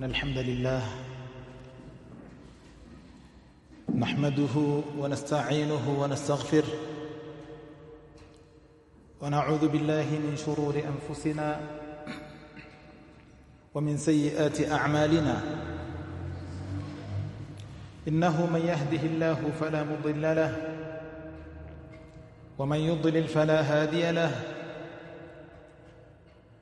إن الحمد لله نحمده ونستعينه ونستغفره ونعوذ بالله من شرور أنفسنا ومن سيئات أعمالنا. إنه من يهده الله فلا مضل له ومن يضلل فلا هادي له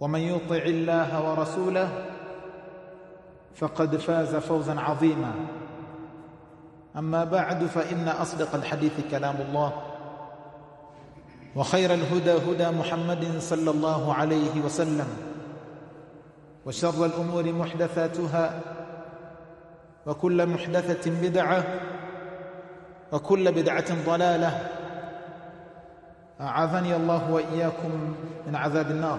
ومن يطع الله ورسوله فقد فاز فوزا عظيما. أما بعد فإن أصدق الحديث كلام الله وخير الهدى هدى محمد صلى الله عليه وسلم وشر الأمور محدثاتها وكل محدثة بدعة وكل بدعة ضلالة. أعاذني الله وإياكم من عذاب النار.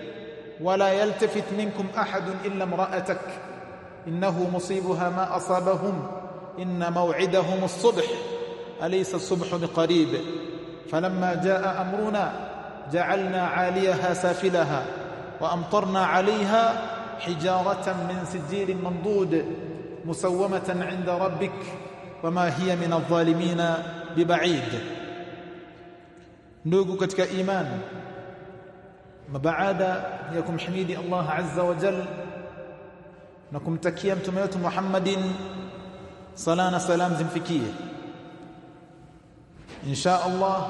ولا يلتفت منكم أحد إلا امرأتك. إنه مصيبها ما أصابهم. إن موعدهم الصبح. أليس الصبح بقريب؟ فلما جاء أمرنا جعلنا عاليها سافلها وأمطرنا عليها حجارة من سجيل منضود مسومة عند ربك وما هي من الظالمين ببعيد. ndugu katika imani baada ya kumhimidi Allah azza wa jalla na kumtakia mtume wetu Muhammadin sala na salam zimfikie. Insha Allah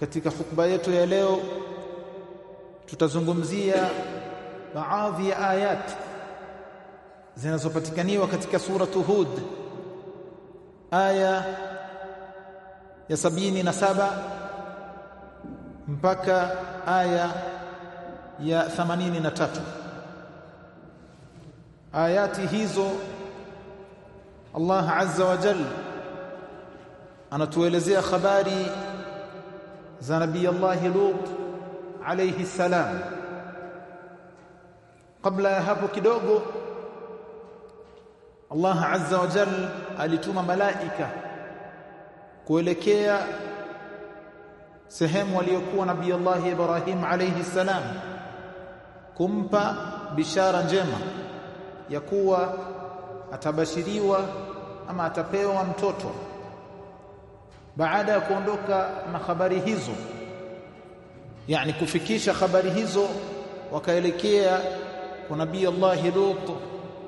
katika hukba yetu ya leo tutazungumzia baadhi ya ayat zinazopatikaniwa katika suratu Hud aya ya sabini na saba mpaka aya ya 83 ayati hizo Allah azza wa jalla anatuelezea habari za nabii Allah Lut alayhi salam. Kabla ya hapo kidogo Allah azza wa jalla alituma malaika kuelekea sehemu aliyokuwa nabii Allah Ibrahim alayhi salam kumpa bishara njema ya kuwa atabashiriwa ama atapewa mtoto. Baada ya kuondoka na habari hizo yani kufikisha habari hizo wakaelekea kwa nabii Allah Lut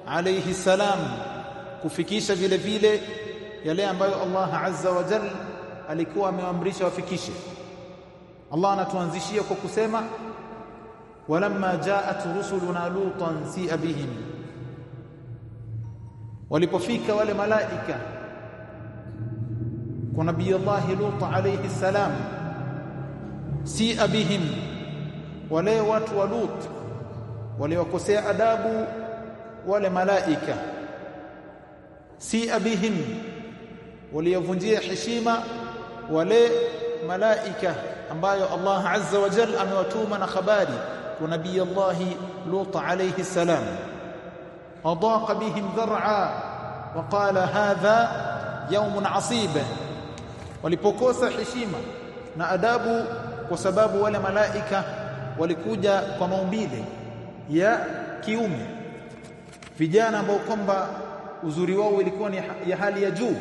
alayhi salam kufikisha vile vile yale ambayo Allah azza wa jalla alikuwa ameamrisha wafikishe Allah anatuanzishia kwa kusema walamma jaat rusuluna lutan si'a bihim. Walipofika wale malaika kwa nabii Allah Lut alayhi salam si'a bihim. Wale watu wa Lut waliokosea adabu wale malaika si'a bihim. Waliyovunjia heshima wale malaika ambayo Allah azza wa jalla amewatuma na habari kwa nabii Allah Lut alayhi salam. Adaqa bihim dhar'a wa qala hadha yawmun asib. Walipokosa heshima na adabu kwa sababu wale malaika walikuja kwa maumbile ya kiume. Vijana ambao kwamba uzuri wao ilikuwa ni ya hali ya juu.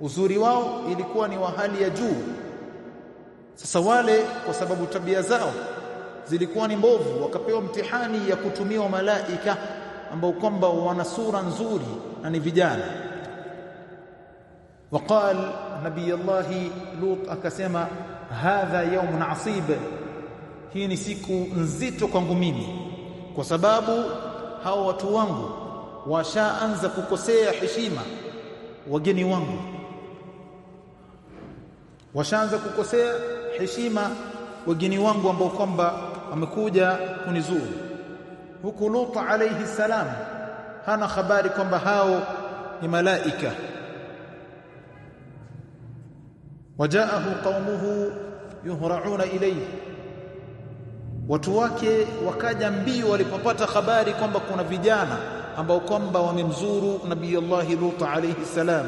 Uzuri wao ilikuwa ni wa hali ya juu. Sasa wale kwa sababu tabia zao zilikuwa ni mbovu, wakapewa mtihani ya kutumiwa malaika ambao kwamba wana sura nzuri na ni vijana. Waqal nabii Allah Lut akasema, hadha yaumun asib, hii ni siku nzito kwangu mimi, kwa sababu hao watu wangu washaanza kukosea heshima wageni wangu washaanza kukosea heshima wageni wangu ambao kwamba wamekuja kunizuru. Huku Lut alayhi salam hana habari kwamba hao ni malaika. Wajaahu qaumuhu yuhra'una ilayhi. Watu wake wakaja mbio walipopata habari kwamba kuna vijana ambao kwamba wamemzuru nabii Allah Lut alayhi salam.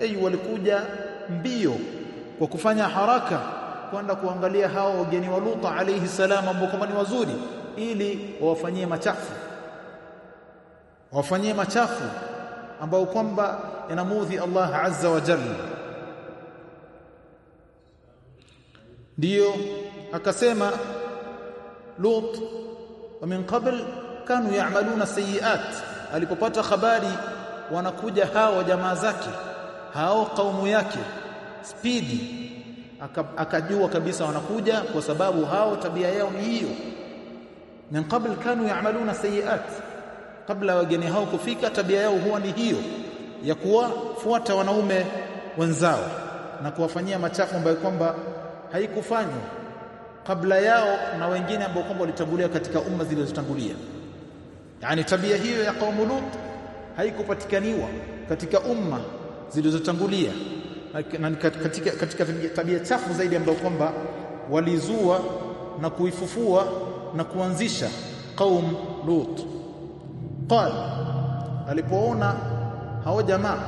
Ei walikuja mbio kwa kufanya haraka kwenda kuangalia hao wageni wa Lut alayhi salam ambao ni wazuri ili wawafanyie machafu wawafanyie machafu ambao kwamba yanamudhi Allah azza wa jalla ndio akasema Lut wa min qabl kanu ya'maluna sayiat alipopata habari wanakuja hao jamaa zake hao kaumu yake spidi akajua kabisa wanakuja kwa sababu hao tabia yao ni hiyo. Min qabl kanu ya'maluna sayiat. Kabla wageni hao kufika tabia yao huwa ni hiyo ya kuwafuata wanaume wenzao na kuwafanyia machafu ambayo kwamba haikufanywa kabla yao na wengine ambao kwamba walitangulia katika umma zilizotangulia. Yani tabia hiyo ya qaumu Lut haikupatikaniwa katika umma zilizotangulia na katika, katika tabia chafu zaidi ambayo kwamba walizua na kuifufua na kuanzisha qaum Lut. Qal alipoona hao jamaa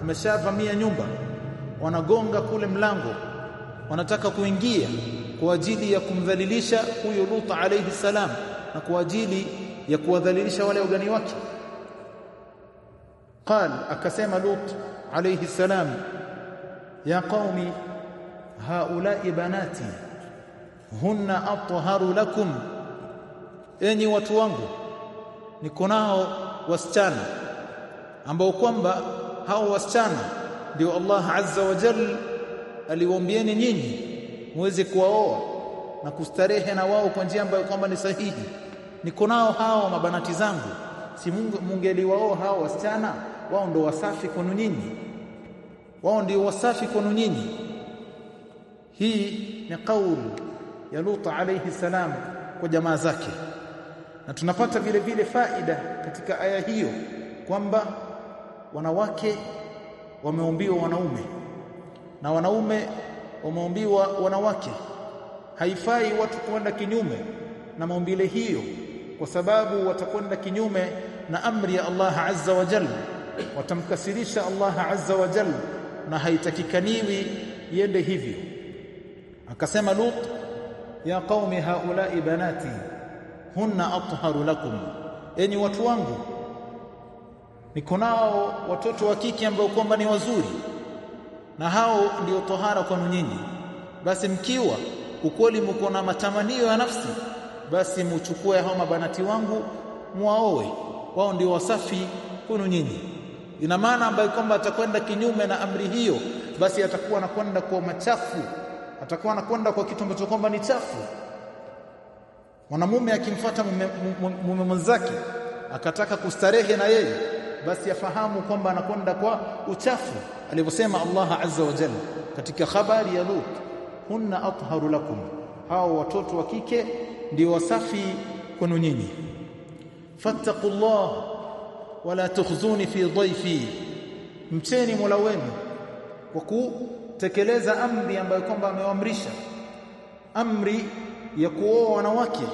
wameshavamia nyumba, wanagonga kule mlango, wanataka kuingia kwa ajili ya kumdhalilisha huyo Lut alayhi salam na kwa ajili ya kuwadhalilisha wale ugani wake. Qal akasema Lut alayhi salam ya qaumi haula'i banati hunna atharu lakum. Enyi watu wangu niko nao wasichana ambao kwamba hao wasichana ndio Allah azza wa jalla aliwaambieni nyinyi muweze kuwaoa na kustarehe na wao kwa njia ambayo kwamba ni sahihi. Niko nao hao mabanati zangu. Si mungeliwaoa hao wasichana? Wao ndio wasafi kwenu nyinyi wao ndio wasafi kwenu nyinyi. Hii ni kauli ya Lut alayhi salam kwa jamaa zake. Na tunapata vile vile faida katika aya hiyo kwamba wanawake wameumbiwa wanaume. Na wanaume wameumbiwa wanawake. Haifai watu kwenda kinyume na maumbile hiyo kwa sababu watakwenda kinyume na amri ya Allah azza wa jalla. Watamkasirisha Allah azza wa jalla na haitakikaniwi iende hivyo. Akasema Lut ya qaumi haula'i banati hunna atharu lakum enyi watu wangu. Niko nao watoto wa kike ambao kwamba ni wazuri na hao ndio tohara kwenu nyinyi. Basi mkiwa ukweli mko na matamanio ya nafsi basi muchukue hao mabanati wangu muaoe wao ndio wasafi kwenu nyinyi ina maana ambayo kwamba atakwenda kinyume na amri hiyo basi atakuwa anakwenda kwa machafu. Atakuwa anakwenda kwa kitu ambacho kwamba ni chafu. Mwanamume akimfuata mume mwenzake akataka kustarehe na yeye basi afahamu kwamba anakwenda kwa uchafu. Alivyosema Allah azza wa jalla katika habari ya Lut hunna atharu lakum. Hao watoto wa kike ndio wasafi kwenu nyinyi. Fattaqullah wala tukhzuni fi dhaifi mcheni Mola wenu kwa kutekeleza amri ambayo kwamba amewaamrisha. Amri ya kuoa wanawake.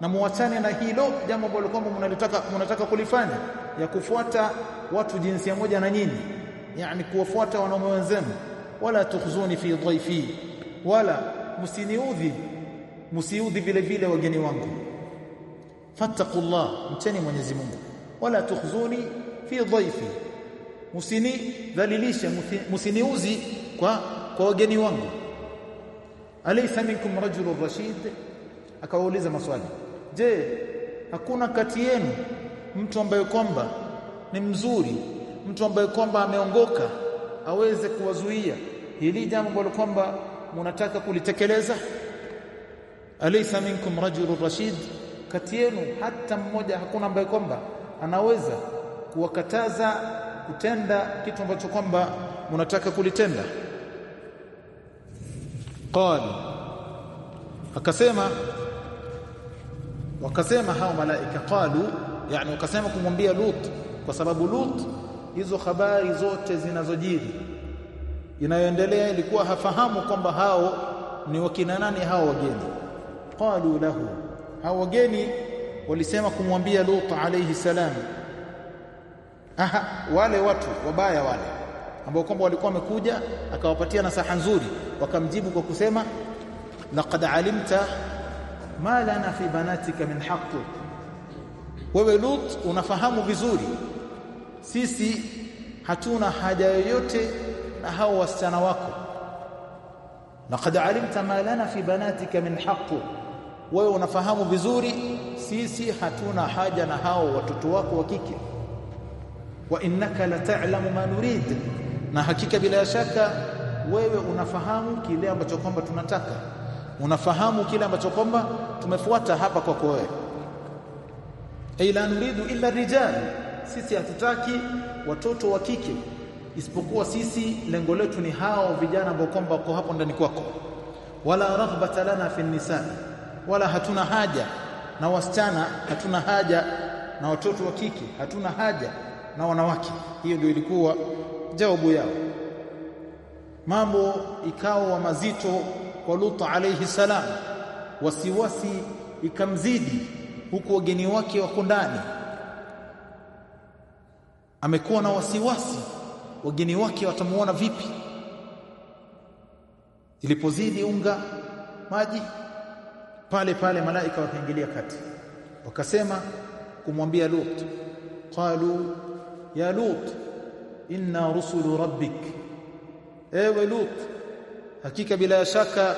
Na muachane na hilo jambo ambalo kwamba mnalitaka mnataka kulifanya. Ya kufuata watu jinsia moja na nyinyi. Yani kuwafuata wanaume wenzenu. Wala tukhzuni fi dhaifi wala msiniudhi msiudhi vile vile wageni wangu. Fattaqullah mcheni Mwenyezi Mungu wala tukhzuni fi dhaifi. Musini dhalilisha musiniuzi kwa kwa wageni wangu. Alaysa minkum rajulun rashid? Akawauliza maswali. Je hakuna kati yenu mtu ambaye kwamba ni mzuri mtu ambaye kwamba ameongoka aweze kuwazuia? Hili jambo ambalo kwamba mnataka kulitekeleza? Alaysa minkum rajulun rashid? Kati yenu hata mmoja hakuna ambaye kwamba anaweza kuwakataza kutenda kitu ambacho kwamba mnataka kulitenda. Qal akasema wakasema hao malaika qalu yani wakasema kumwambia Lut kwa sababu Lut hizo habari zote zinazojiri inayoendelea ilikuwa hafahamu kwamba hao ni wakina nani hao wageni. Qalu lahu hao wageni walisema kumwambia Lut alayhi salam. Aha wale watu wabaya wale ambao kwamba walikuwa wamekuja akawapatia nasaha nzuri wakamjibu kwa kusema laqad alimta ma lana fi banatika min haqqi. Wewe Lut unafahamu vizuri sisi hatuna haja yoyote na hao wasichana wako. Laqad alimta ma lana fi banatika min haqqi wewe unafahamu vizuri sisi hatuna haja na hao watoto wako wa kike. Wa innaka la ta'lamu ma nurid. Na hakika bila shaka wewe unafahamu kile ambacho kwamba tunataka. Unafahamu kile ambacho kwamba tumefuata hapa kwako wewe. Ay la nuridu illa rijal. Sisi hatutaki watoto wa kike. Isipokuwa sisi lengo letu ni hao vijana ambao kwamba wako hapo ndani kwako. Wala raghbata lana fi nisa wala hatuna haja. Na wasichana hatuna haja. Na watoto wa kike hatuna haja. Na wanawake. Hiyo ndio ilikuwa jawabu yao. Mambo ikawa mazito kwa Lut alayhi salam. Wasiwasi ikamzidi huku wageni wake wako ndani. Amekuwa na wasiwasi wageni wake watamuona vipi? Ilipozidi unga maji pale pale malaika wakaingilia kati. Wakasema kumwambia Lut qalu ya Lut inna rusulu rabbik. Ewe Lut hakika bila shaka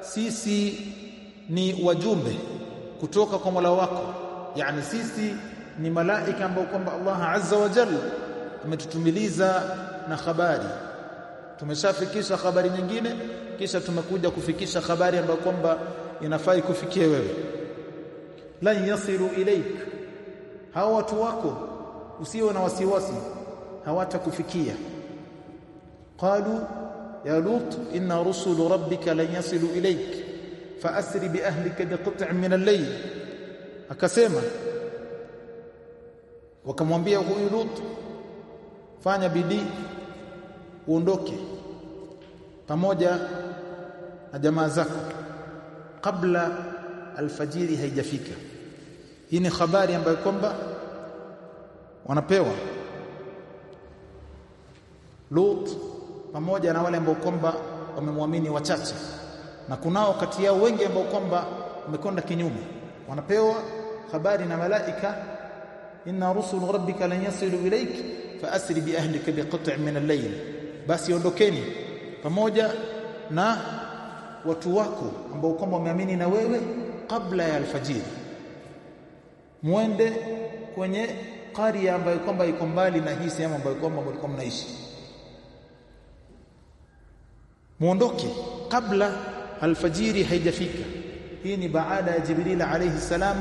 sisi ni wajumbe kutoka kwa Mola wako. Yani sisi ni malaika ambao kwamba Allah azza wa jalla ametutumiliza na habari. Tumeshafikisha habari nyingine kisha tumekuja kufikisha habari ambayo kwamba inafai kufikia wewe. Lan yasiru ilaik. Hawa watu wako usiwe na wasiwasi hawatakufikia. Qalu ya lut inna rusul rabbika lan yasilu ilaik faasri bi ahlika biqit'in min al-layl. Akasema wakamwambia huyu lut fanya bidii uondoke pamoja na jamaa zako kabla alfajiri haijafika. Hii ni habari ambayo kwamba wanapewa Lut pamoja na wale ambao kwamba wamemwamini wachache. Na kunao kati yao wengi ambao kwamba wamekonda kinyume. Wanapewa habari na malaika inna rusul rabbika lan yasilu ilayk fa asri bi ahlika biqit'in min al-layl. Basi ondokeni pamoja na watu wako ambao kwamba wameamini na wewe kabla ya alfajiri. Muende kwenye qaria ambayo kwamba iko mbali na hii sehemu ambayo kwamba mlikuwa mnaishi. Muondoke kabla alfajiri haijafika. Hii ni baada ya Jibril alayhi salam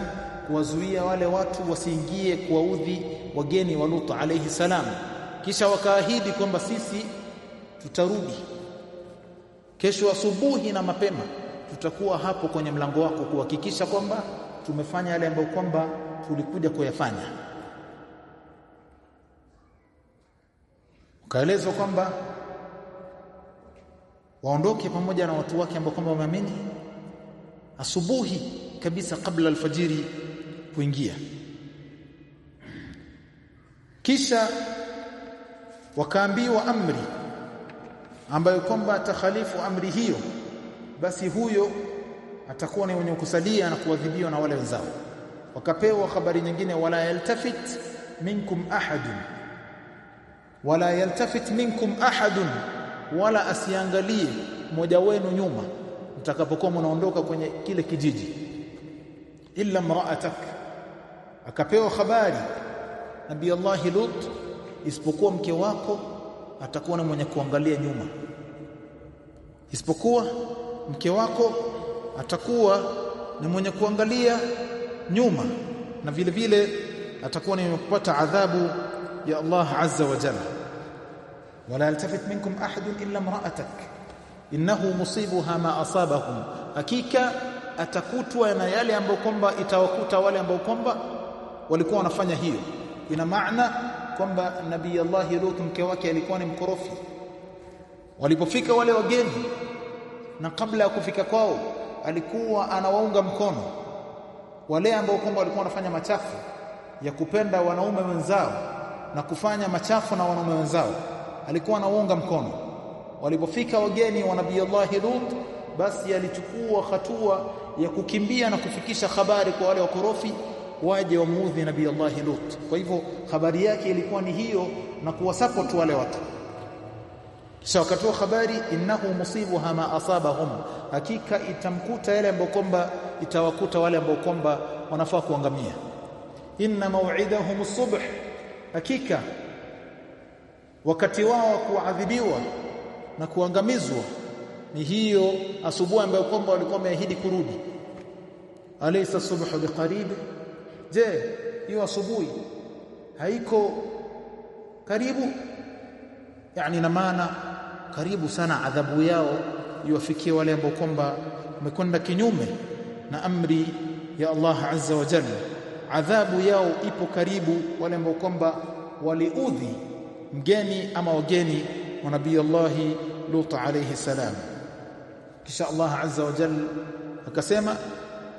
kuwazuia wale watu wasiingie kuwaudhi wageni wa Lut alayhi salam. Kisha wakaahidi kwamba sisi tutarudi kesho asubuhi na mapema tutakuwa hapo kwenye mlango wako kuhakikisha kwamba tumefanya yale ambayo kwamba tulikuja kuyafanya. Ukaelezwa kwamba waondoke pamoja na watu wake ambao kwamba wameamini asubuhi kabisa kabla alfajiri kuingia. Kisha wakaambiwa amri ambayo kwamba atakhalifu amri hiyo basi huyo atakuwa ni mwenye kusalia na kuadhibiwa na wale wenzao. Wakapewa habari nyingine wala yaltafit minkum ahadun wala yaltafit minkum ahadun wala asiangalie mmoja wenu nyuma mtakapokuwa mnaondoka kwenye kile kijiji illa mra'atak akapewa habari nabii Allah Lut isipokuwa mke wako atakuwa na mwenye kuangalia nyuma. Isipokuwa mke wako atakuwa ni mwenye kuangalia nyuma na vile vile atakuwa ni kupata adhabu ya Allah azza wa jalla. Wala yaltafit minkum ahad illa imra'atak. Innahu musibuha ma asabahum. Hakika atakutwa na yale ambayo kwamba itawakuta wale ambao kwamba walikuwa wanafanya hiyo. Ina maana kwamba nabii Allah Lut mke wake alikuwa ni mkorofi. Walipofika wale wageni na kabla ya kufika kwao alikuwa anawaunga mkono wale ambao kwamba walikuwa wanafanya machafu ya kupenda wanaume wenzao na kufanya machafu na wanaume wenzao. Alikuwa anawaunga mkono. Walipofika wageni wa nabii Allah Lut basi alichukua hatua ya kukimbia na kufikisha habari kwa wale wakorofi waje wamuudhi nabii Allah Lut. Kwa hivyo habari yake ilikuwa ni hiyo na kuwasupport wale watu. Kisha wakatoa habari innahu musibuha ma asabahum. Hakika itamkuta yale ambao kwamba itawakuta wale ambao kwamba wanafaa kuangamia. Inna maw'idahum as-subh. Hakika wakati wao kuadhibiwa na kuangamizwa ni hiyo asubuhi ambayo kwamba walikuwa wameahidi kurudi. Alaysa subhu biqarib je hiyo asubuhi haiko karibu? Yani na maana karibu sana adhabu yao iwafikie wale ambao kwamba wamekwenda kinyume na amri ya Allah azza wa jalla. Adhabu yao ipo karibu wale ambao kwamba waliudhi mgeni ama wageni wa nabii Allah Lut alayhi salam. Kisha Allah azza wa jalla akasema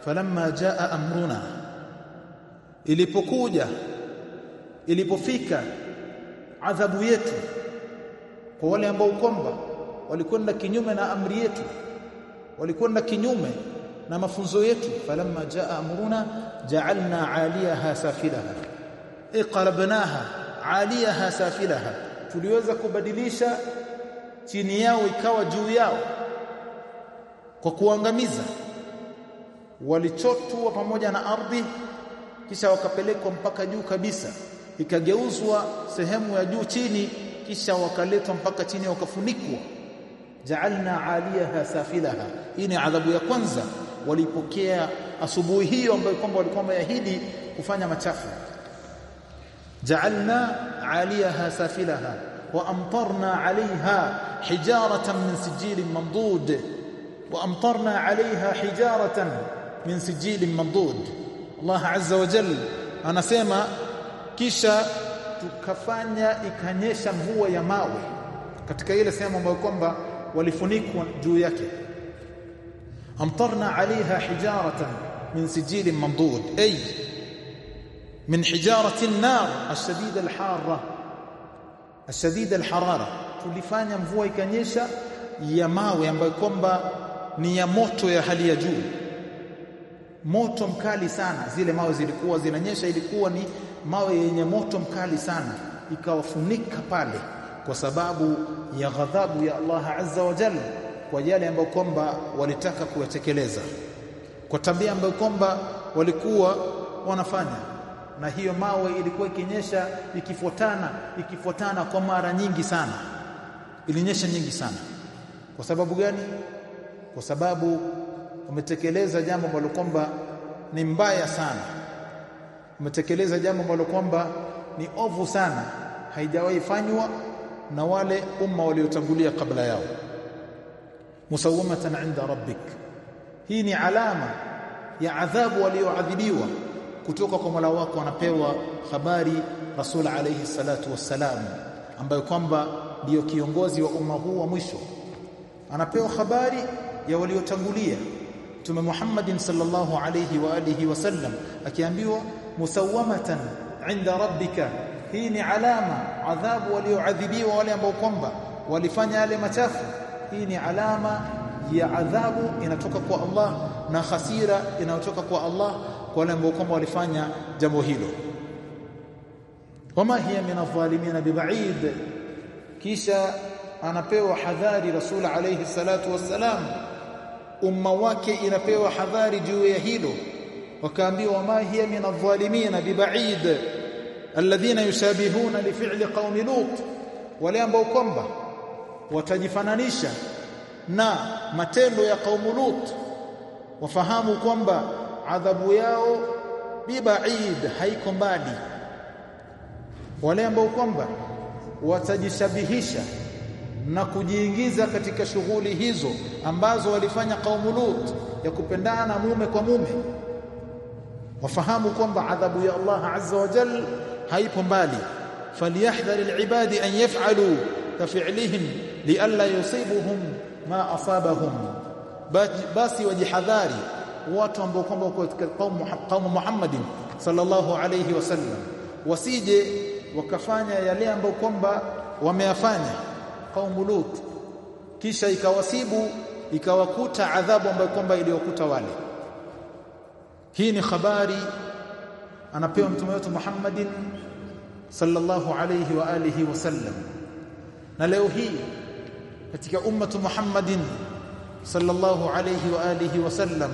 falamma jaa amruna ilipokuja ilipofika adhabu yetu kwa wale ambao kwamba walikwenda kinyume na amri yetu walikwenda kinyume na mafunzo yetu. Falamma jaa amruna ja'alna 'aliyaha safilaha. Iqalabnaha 'aliyaha safilaha. Tuliweza kubadilisha chini yao ikawa juu yao kwa kuangamiza. Walichotwa pamoja na ardhi kisha wakapelekwa mpaka juu kabisa ikageuzwa sehemu ya juu chini kisha wakaletwa mpaka chini wakafunikwa ja'alna 'aliyaha safilaha hii ni adhabu ya kwanza walipokea asubuhi hiyo ambayo kwamba walikuwa wameahidi kufanya machafu ja'alna 'aliyaha safilaha wa amtarna 'alayha hijaratan min sijilin mamdud wa amtarna 'alayha hijaratan min sijilin mamdud Allah azza wa jalla anasema kisha tukafanya ikanyesha mvua ya mawe katika ile sehemu ambayo kwamba walifunikwa juu yake. Amtarna alaiha hijaratan min sijil mandud ay min hijarati an-nar ashadida al-harra tulifanya mvua ikanyesha ya mawe ambayo kwamba ni ya moto ya hali ya juu moto mkali sana. Zile mawe zilikuwa zinanyesha ilikuwa ni mawe yenye moto mkali sana. Ikawafunika pale kwa sababu ya ghadhabu ya Allah azza wa jalla kwa yale ambayo kwamba walitaka kuyatekeleza. Kwa tabia ambayo kwamba walikuwa wanafanya. Na hiyo mawe ilikuwa ikinyesha ikifuatana ikifuatana kwa mara nyingi sana. Ilinyesha nyingi sana. Kwa sababu gani? Kwa sababu umetekeleza jambo ambalo kwamba ni mbaya sana. Umetekeleza jambo ambalo kwamba ni ovu sana. Haijawahi fanywa na wale umma waliotangulia kabla yao. Musawamatan inda rabbik. Hii ni alama ya adhabu walioadhibiwa kutoka kwa Mola wako anapewa habari Rasul alayhi salatu wassalam ambayo kwamba ndiyo kiongozi wa umma huu wa mwisho. Anapewa habari ya waliotangulia Mtume Muhammad sallallahu alayhi wa alihi wasallam akiambiwa musawamatan inda rabbika. Hii ni alama adhabu walioadhibiwa wale ambao kwamba walifanya yale machafu. Hii ni alama ya adhabu inatoka kwa Allah na hasira inayotoka kwa Allah kwa wale ambao kwamba walifanya jambo hilo. Wama hiya min adh-dhalimin biba'id. Kisha anapewa hadhari rasul alayhi salatu wassalam umma wake inapewa hadhari juu ya hilo. Wakaambiwa wama hiya min adh-dhalimin biba'id alladhina yushabihuna li fi'li qaumi lut. Wale ambao kwamba watajifananisha na matendo ya qaumu lut wafahamu kwamba adhabu yao bibaid haiko mbali. Wale ambao kwamba watajishabihisha na kujiingiza katika shughuli hizo ambazo walifanya kaumu lut ya kupendana mume kwa mume. Wafahamu kwamba adhabu ya Allah azza wa jalla haipo mbali. Falyahdhar alibadi an yaf'alu kafi'lihim lialla yusibuhum ma asabahum. Basi wajihadhari watu ambao kwamba wako katika kaumu Muhammadin sallallahu alayhi wasallam wasije wakafanya yale ambayo kwamba wameyafanya kaumu Lut. Kisha ikawasibu ikawakuta adhabu ambayo kwamba iliyokuta wale. Hii ni habari anapewa mtume wetu Muhammadin sallallahu alayhi wa alihi wasallam na leo hii katika ummatu Muhammadin sallallahu alayhi wa alihi wasallam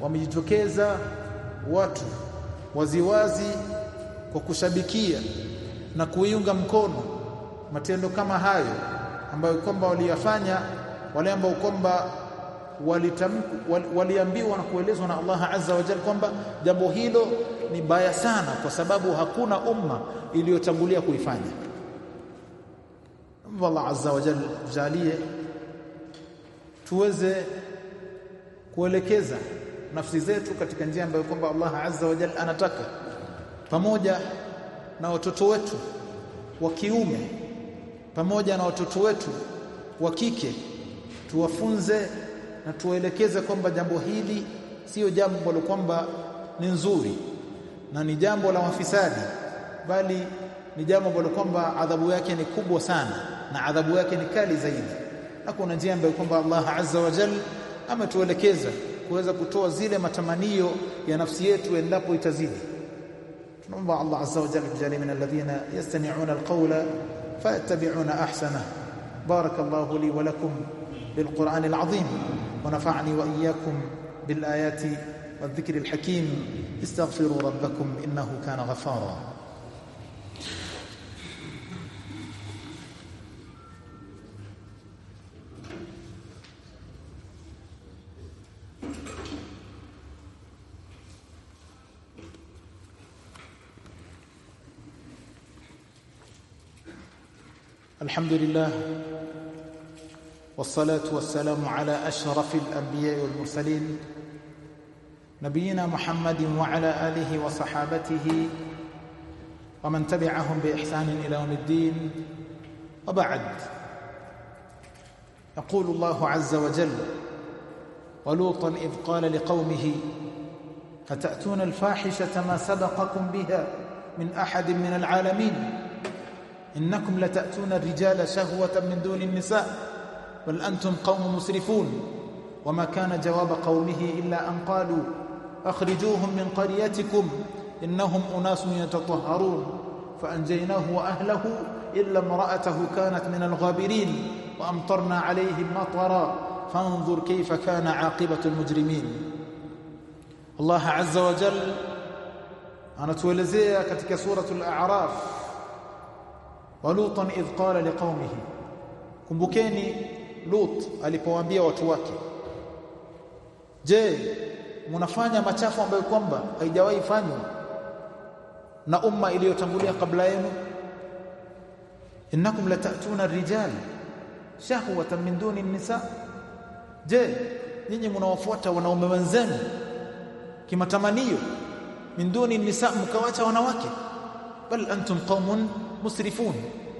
wamejitokeza watu waziwazi kwa kushabikia na kuiunga mkono matendo kama hayo ambayo kwamba waliyafanya wale ambao kwamba waliambiwa na kuelezwa na Allah azza wa jalla kwamba jambo hilo ni baya sana kwa sababu hakuna umma iliyotangulia kuifanya. Allah azza wa jalla jalie tuweze kuelekeza nafsi zetu katika njia ambayo kwamba Allah azza wa jalla anataka pamoja na watoto wetu wa kiume pamoja na watoto wetu wa kike tuwafunze na tuwaelekeze kwamba jambo hili sio jambo ambalo kwamba ni nzuri na ni jambo la mafisadi bali ni jambo ambalo kwamba adhabu yake ni kubwa sana na adhabu yake ni kali zaidi. Na kuna njia ambayo kwamba Allah azza wa jalla ametuelekeza kuweza kutoa zile matamanio ya nafsi yetu endapo itazidi. Tunaomba Allah azza wa jalla tujalie min alladhina yastami'una alqawla fayattabi'una ahsana barakallahu li wa lakum بالقرآن العظيم ونفعني وإياكم بالآيات والذكر الحكيم. استغفروا ربكم إنه كان غفارا. الحمد لله والصلاة والسلام على أشرف الأنبياء والمرسلين نبينا محمد وعلى آله وصحابته ومن تبعهم بإحسان إلى يوم الدين. وبعد يقول الله عز وجل ولوطا إذ قال لقومه فتأتون الفاحشة ما سبقكم بها من أحد من العالمين؟ إنكم لتأتون الرجال شهوة من دون النساء بل أنتم قوم مسرفون وما كان جواب قومه إلا أن قالوا أخرجوهم من قريتكم إنهم أناس يتطهرون فأنجيناه وأهله إلا امرأته كانت من الغابرين وأمطرنا عليهم مطرا فانظر كيف كان عاقبة المجرمين الله عز وجل anatuelezea katika suratul a'raf walutan idh qala liqaumihi kumbukeni lut alipowaambia watu wake. Je mnafanya machafu ambayo kwamba haijawahi fanywa na umma iliyotangulia kabla yenu? Innakum latatuna ar-rijal shahwatan min duni an-nisa. Je nyinyi mnawafuata wanaume wenzenu kimatamanio? Min duni nisa mkawacha wanawake? Bal antum qaumun musrifun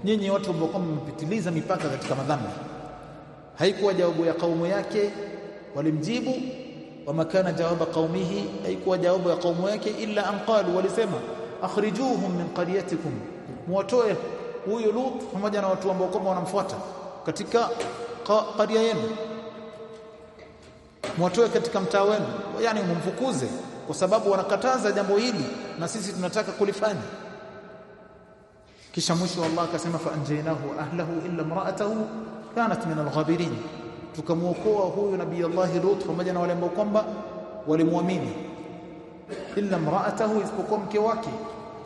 nyinyi watu ambao mmepitiliza mipaka katika madhambi. Haikuwa jawabu ya kaumu yake walimjibu. Wa makana jawaba qaumihi haikuwa jawabu ya kaumu yake illa anqalu walisema akhrijuhum min qaryatikum. Muwatoe huyo Lut pamoja na watu ambao kwamba wanamfuata katika qarya yenu. Muwatoe katika mtaa wenu yani mumfukuze kwa sababu wanakataza jambo hili na sisi tunataka kulifanya kisha mwisho Allah akasema fa anjaynahu ahlahu illa imra'atahu kanat min al-ghabirin tukamuokoa huyu nabii Allah Lut pamoja na wale ambao kwamba walimwamini illa imra'atahu isipokuwa mke wake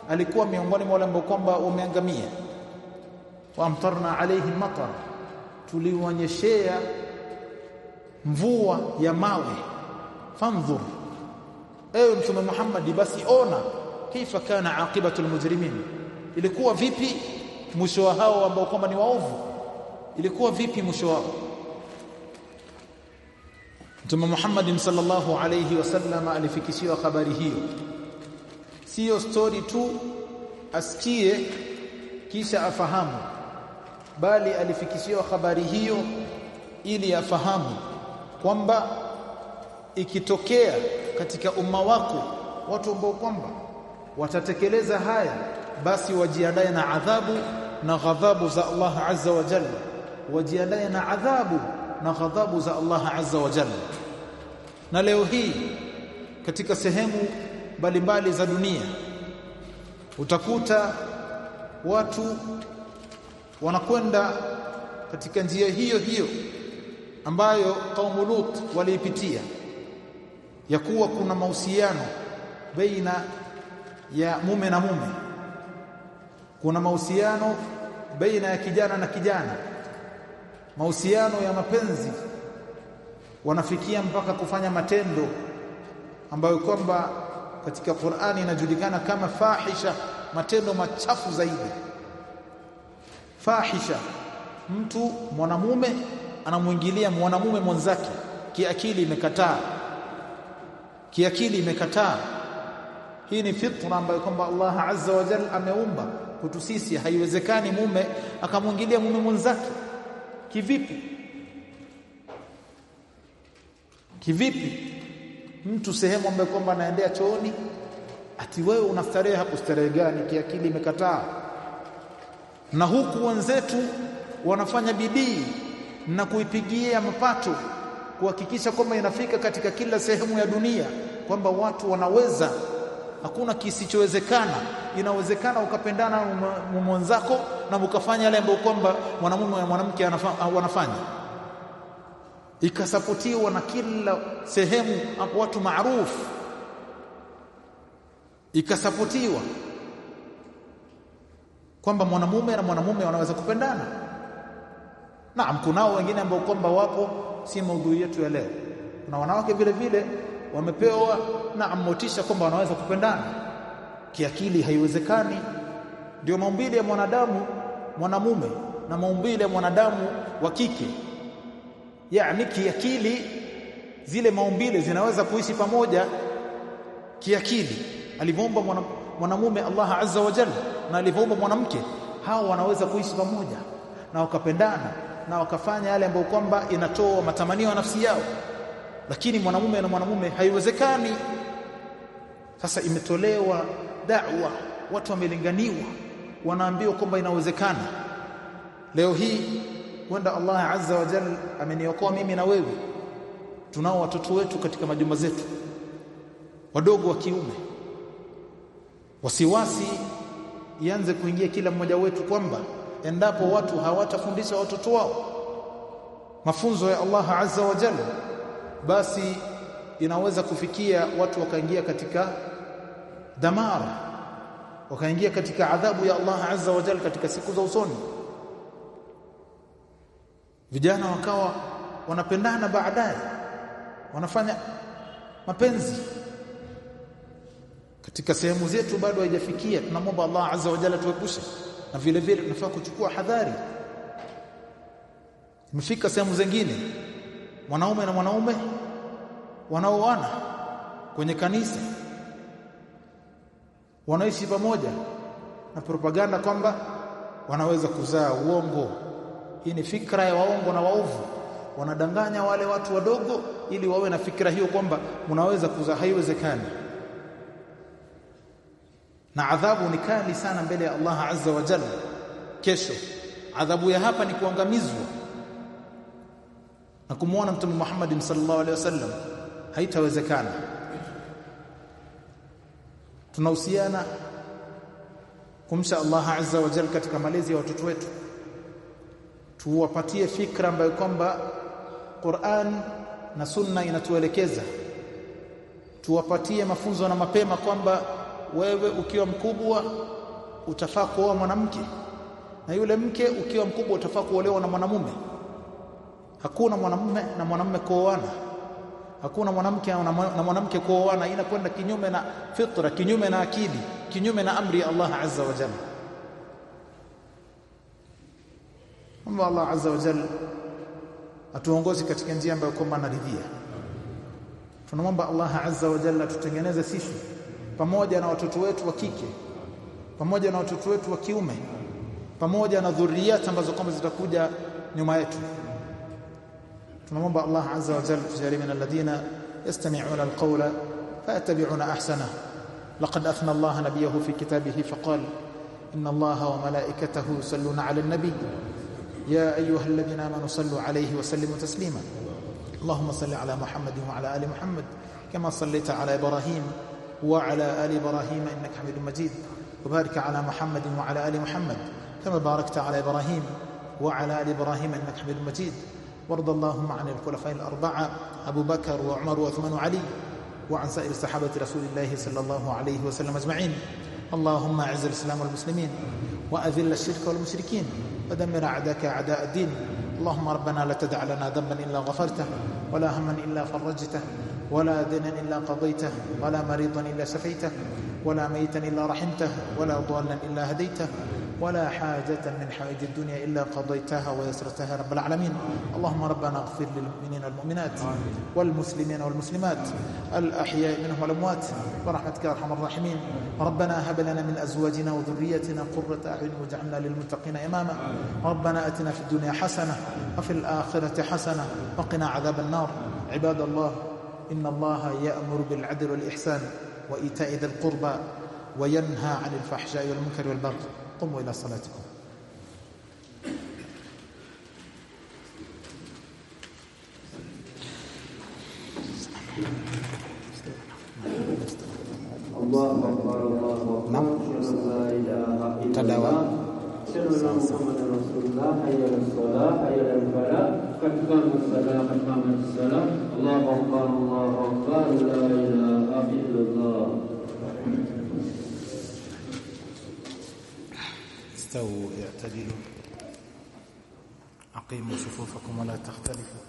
alikuwa miongoni mwa wale ambao kwamba wameangamia wa amtarna alayhim matar tuliwanyeshea mvua ya mawe fanzur ewe mtume Muhammad basi ona kaifa kana aqibatu almujrimin ilikuwa vipi mwisho wa hao ambao kwamba ni waovu? Ilikuwa vipi mwisho wao? Mtume Muhammad sallallahu alayhi wasallam alifikishiwa habari hiyo. Sio story tu asikie kisha afahamu. Bali alifikishiwa habari hiyo ili afahamu kwamba ikitokea katika umma wako watu ambao kwamba watatekeleza haya basi wajiandae na adhabu na ghadhabu za Allah azza wa jalla. Wajiandae na adhabu na ghadhabu za Allah azza wa jalla. Na leo hii katika sehemu mbalimbali za dunia utakuta watu wanakwenda katika njia hiyo hiyo ambayo kaumu Lut waliipitia ya kuwa kuna mahusiano baina ya mume na mume kuna mahusiano baina ya kijana na kijana. Mahusiano ya mapenzi wanafikia mpaka kufanya matendo ambayo kwamba katika Qur'ani inajulikana kama fahisha matendo machafu zaidi. Fahisha mtu mwanamume anamwingilia mwanamume mwenzake kiakili imekataa. Kiakili imekataa. Hii ni fitra ambayo kwamba Allah azza wa jalla ameumba kwetu sisi haiwezekani mume akamwingilia mume mwenzake. Kivipi? Kivipi? Mtu sehemu ambayo kwamba anaendea chooni ati wewe unastarehe hapo starehe gani? Kiakili imekataa. Na huku wenzetu wanafanya bidii na kuipigia mapato kuhakikisha kwamba inafika katika kila sehemu ya dunia kwamba watu wanaweza hakuna kisichowezekana. Inawezekana ukapendana na mwenzako na mkafanya yale ambayo kwamba mwanamume na mwanamke wanafanya. Ikasapotiwa na kila sehemu hapo watu maarufu. Ikasapotiwa kwamba mwanamume na mwanamume wanaweza kupendana. Naam kunao wengine ambao kwamba wapo si maudhui yetu ya leo. Na wanawake vile vile wamepewa na motisha kwamba wanaweza kupendana. Kiakili haiwezekani. Ndio maumbile ya mwanadamu mwanamume na maumbile ya mwanadamu wa kike. Yani kiakili zile maumbile zinaweza kuishi pamoja kiakili. Alivyoumba mwanamume Allah azza wa jalla na alivyoumba mwanamke hao wanaweza kuishi pamoja na wakapendana na wakafanya yale ambayo kwamba inatoa matamanio ya nafsi yao lakini mwanamume na mwanamume haiwezekani. Sasa imetolewa da'wa watu wamelinganiwa wanaambiwa kwamba inawezekana. Leo hii kwenda Allah azza wa jalla ameniokoa mimi na wewe. Tunao watoto wetu katika majumba zetu wadogo wa kiume. Wasiwasi ianze kuingia kila mmoja wetu kwamba endapo watu hawatafundisha watoto wao mafunzo ya Allah azza wa jalla basi inaweza kufikia watu wakaingia katika damara wakaingia katika adhabu ya Allah azza wa jalla katika siku za usoni. Vijana wakawa wanapendana baadaye wanafanya mapenzi. Katika sehemu zetu bado haijafikia tunamwomba Allah azza wa jalla tuepushe na vile vile tunafaa kuchukua hadhari. Imefika sehemu zingine mwanaume na mwanaume wanaoana kwenye kanisa wanaishi pamoja na propaganda kwamba wanaweza kuzaa uongo. Hii ni fikra ya waongo na waovu. Wanadanganya wale watu wadogo ili wawe na fikra hiyo kwamba mnaweza kuzaa haiwezekani. Na adhabu ni kali sana mbele ya Allah azza wa jalla. Kesho adhabu ya hapa ni kuangamizwa na kumuona mtume Muhammad sallallahu alaihi wasallam haitawezekana. Tunahusiana kumsha Allah azza wa jalla katika malezi ya watoto wetu. Tuwapatie fikra ambayo kwamba Qur'an na Sunna inatuelekeza. Tuwapatie mafunzo na mapema kwamba wewe ukiwa mkubwa utafaa kuoa mwanamke na yule mke ukiwa mkubwa utafaa kuolewa na mwanamume hakuna mwanamume na mwanamume kuoana. Hakuna mwanamke na mwanamke kuoana inakwenda kinyume na fitra kinyume na akili kinyume na amri ya Allah azza wa jalla. Mungu Allah azza wa jalla atuongoze katika njia ambayo kwamba anaridhia. Tunamwomba Allah azza wa jalla tutengeneze sisi pamoja na watoto wetu wa kike pamoja na watoto wetu wa kiume pamoja na dhurriyat ambazo kwamba zitakuja nyuma yetu فنمنبأ الله عز وجل جاري من الذين يستمعون القول فيتبعون أحسنه. لقد أثنى الله نبيه في كتابه فقال إن الله وملائكته يصلون على النبي. يا أيها الذين آمنوا صلوا عليه وسلموا تسليما. اللهم صل على محمد وعلى آل محمد كما صليت على إبراهيم وعلى آل إبراهيم إنك حميد مجيد. وبارك على محمد وعلى آل محمد كما باركت على إبراهيم وعلى آل إبراهيم إنك حميد مجيد. وارض اللهم عن الخلفاء الأربعة أبو بكر وعمر وعثمان وعلي وعن سائر صحابة رسول الله صلى الله عليه وسلم أجمعين. اللهم أعز الإسلام والمسلمين وأذل الشرك والمشركين ودمر أعداءك أعداء الدين. اللهم ربنا لا تدع لنا ذنبا إلا غفرته ولا هما إلا فرجته ولا دينا إلا قضيته ولا مريضا إلا شفيته ولا ميتا إلا رحمته ولا ضالا إلا هديته. ولا حاجة من حوائج الدنيا إلا قضيتها ويسرتها رب العالمين. اللهم ربنا اغفر للمؤمنين والمؤمنات والمسلمين والمسلمات الأحياء منهم والأموات برحمتك يا أرحم الراحمين. ربنا هب لنا من أزواجنا وذريتنا قرة أعين واجعلنا للمتقين إماما. ربنا أتنا في الدنيا حسنة وفي الآخرة حسنة وقنا عذاب النار. عباد الله إن الله يأمر بالعدل والإحسان وإيتاء ذي القربى وينهى عن الفحشاء والمنكر والبغي. قوموا إلى صلاتكم الله أكبر الله أكبر نعم. أشهد أن لا إله إلا تداوى. الله أشهد أن محمدا رسول الله حي على الصلاة حي على الفلاح قد قامت الصلاة قد قامت الصلاة الله أكبر الله أكبر لا إله إلا الله استووا اعتدلوا أقيموا صفوفكم ولا تختلفوا.